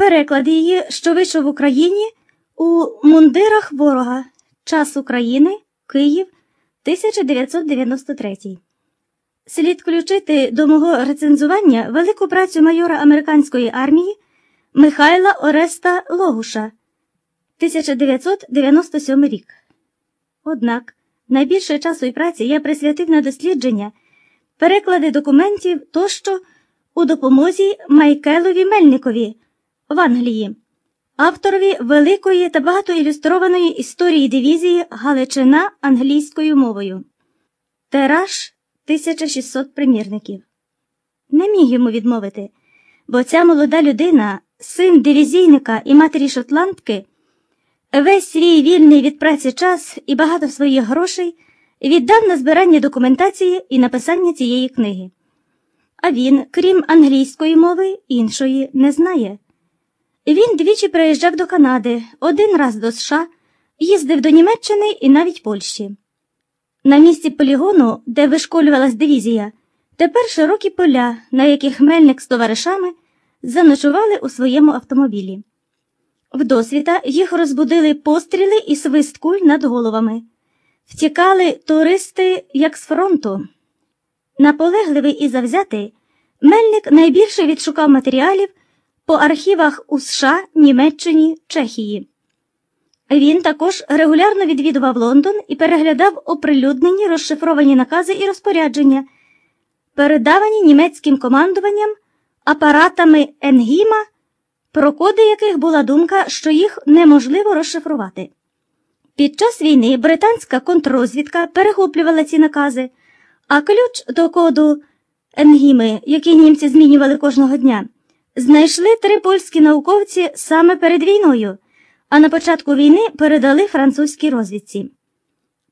Переклад її, що вийшов в Україні у мундирах ворога. Час України, Київ, 1993. Слід включити до мого рецензування велику працю майора американської армії Михайла Ореста Логуша 1997 рік. Однак найбільше часу і праці я присвятив на дослідження, переклади документів тощо у допомозі Майкелові Мельникові в Англії, авторові великої та багатоілюстрованої історії дивізії Галичина англійською мовою. Тираж 1600 примірників. Не міг йому відмовити, бо ця молода людина, син дивізійника і матері шотландки, весь свій вільний від праці час і багато своїх грошей віддав на збирання документації і написання цієї книги. А він, крім англійської мови, іншої не знає. Він двічі приїжджав до Канади, один раз до США, їздив до Німеччини і навіть Польщі. На місці полігону, де вишколювалась дивізія, тепер широкі поля, на яких Мельник з товаришами заночували у своєму автомобілі. Вдосвіта їх розбудили постріли і свист куль над головами. Втікали туристи, як з фронту. Наполегливий і завзятий, Мельник найбільше відшукав матеріалів по архівах у США, Німеччині, Чехії. Він також регулярно відвідував Лондон і переглядав оприлюднені розшифровані накази і розпорядження, передавані німецьким командуванням апаратами Енгіма, про коди яких була думка, що їх неможливо розшифрувати. Під час війни британська контррозвідка перехоплювала ці накази, а ключ до коду Енгіми, який німці змінювали кожного дня, знайшли три польські науковці саме перед війною а на початку війни передали французькій розвідці.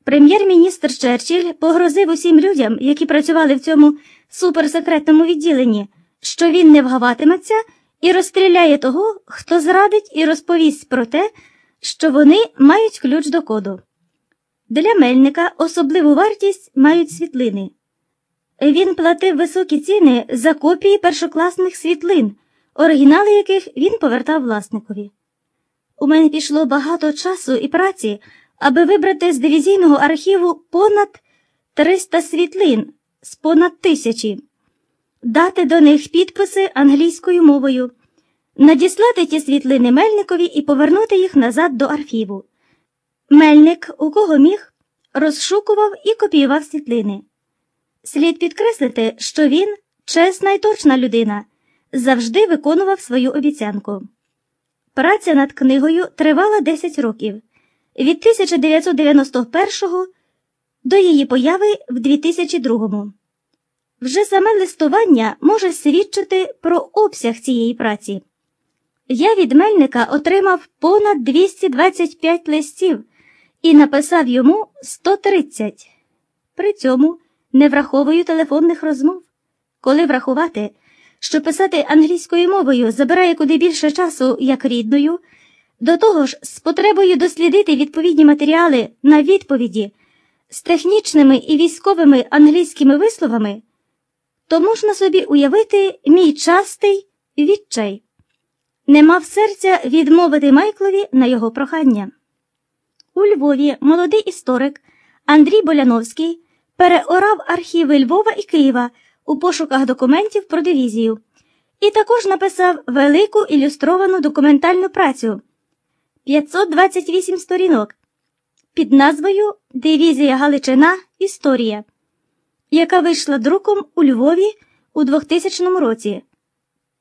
Прем'єр-міністр Черчилль погрозив усім людям, які працювали в цьому суперсекретному відділенні, що він не вгаватиметься і розстріляє того, хто зрадить і розповість про те, що вони мають ключ до коду. Для Мельника особливу вартість мають світлини. Він платив високі ціни за копії першокласних світлин, оригінали яких він повертав власникові. У мене пішло багато часу і праці, аби вибрати з дивізійного архіву понад 300 світлин з понад тисячі, дати до них підписи англійською мовою, надіслати ті світлини Мельникові і повернути їх назад до архіву. Мельник, у кого міг, розшукував і копіював світлини. Слід підкреслити, що він, чесна і точна людина, завжди виконував свою обіцянку. Праця над книгою тривала 10 років від 1991 до її появи в 2002. Вже саме листування може свідчити про обсяг цієї праці. Я від Мельника отримав понад 225 листів і написав йому 130. При цьому не враховую телефонних розмов. Коли врахувати, що писати англійською мовою забирає куди більше часу, як рідною, до того ж, з потребою дослідити відповідні матеріали на відповіді з технічними і військовими англійськими висловами, то можна собі уявити мій частий відчай. Не мав серця відмовити Майклові на його прохання. У Львові молодий історик Андрій Боляновський переорав архіви Львова і Києва у пошуках документів про дивізію. І також написав велику ілюстровану документальну працю. 528 сторінок. Під назвою Дивізія Галичина. Історія, яка вийшла друком у Львові у 2000 році.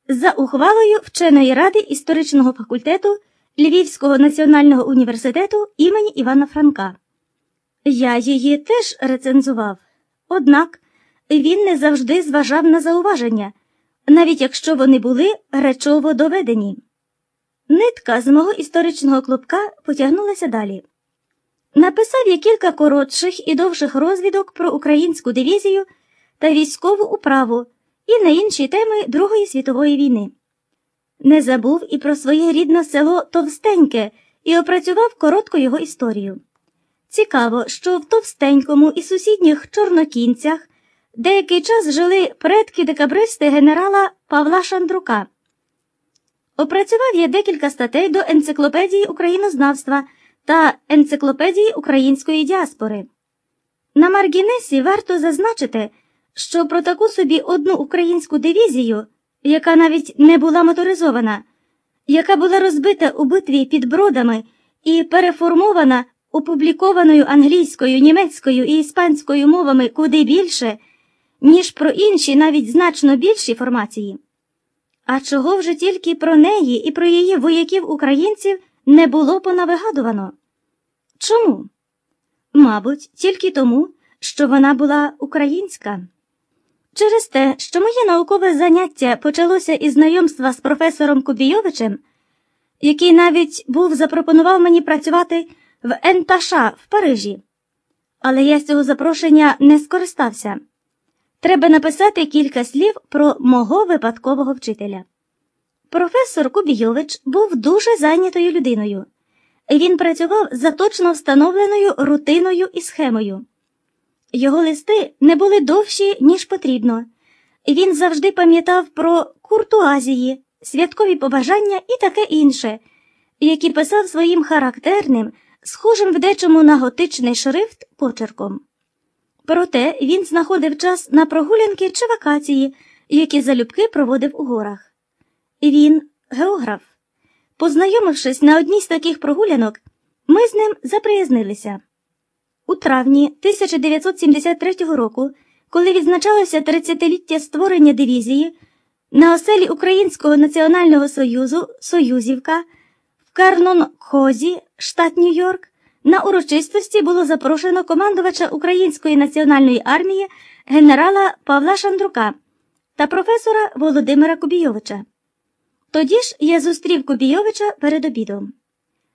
За ухвалою вченої ради історичного факультету Львівського національного університету імені Івана Франка. Я її теж рецензував, однак він не завжди зважав на зауваження, навіть якщо вони були речово доведені. Нитка з мого історичного клубка потягнулася далі. Написав я кілька коротших і довших розвідок про українську дивізію та військову управу і на інші теми Другої світової війни. Не забув і про своє рідне село Товстеньке і опрацював коротко його історію. Цікаво, що в Товстенькому і сусідніх чорнокінцях Деякий час жили предки декабристи генерала Павла Шандрука. Опрацював я декілька статей до енциклопедії українознавства та енциклопедії української діаспори. На Маргінесі варто зазначити, що про таку собі одну українську дивізію, яка навіть не була моторизована, яка була розбита у битві під бродами і переформована опублікованою англійською, німецькою і іспанською мовами куди більше, ніж про інші навіть значно більші формації. А чого вже тільки про неї і про її вояків-українців не було понавигадувано? Чому? Мабуть, тільки тому, що вона була українська. Через те, що моє наукове заняття почалося із знайомства з професором Кубійовичем, який навіть був запропонував мені працювати в Енташа в Парижі, але я з цього запрошення не скористався. Треба написати кілька слів про мого випадкового вчителя. Професор Кубійович був дуже зайнятою людиною. Він працював за точно встановленою рутиною і схемою. Його листи не були довші, ніж потрібно. Він завжди пам'ятав про куртуазії, святкові побажання і таке інше, які писав своїм характерним, схожим в дечому на готичний шрифт почерком. Проте він знаходив час на прогулянки чи вакації, які залюбки проводив у горах. Він географ. Познайомившись на одній з таких прогулянок, ми з ним заприязнилися. У травні 1973 року, коли відзначалося 30-ліття створення дивізії, на оселі Українського національного союзу Союзівка в Карнон-Хозі, штат Нью-Йорк, на урочистості було запрошено командувача Української національної армії генерала Павла Шандрука та професора Володимира Кубійовича. Тоді ж я зустрів Кубійовича перед обідом.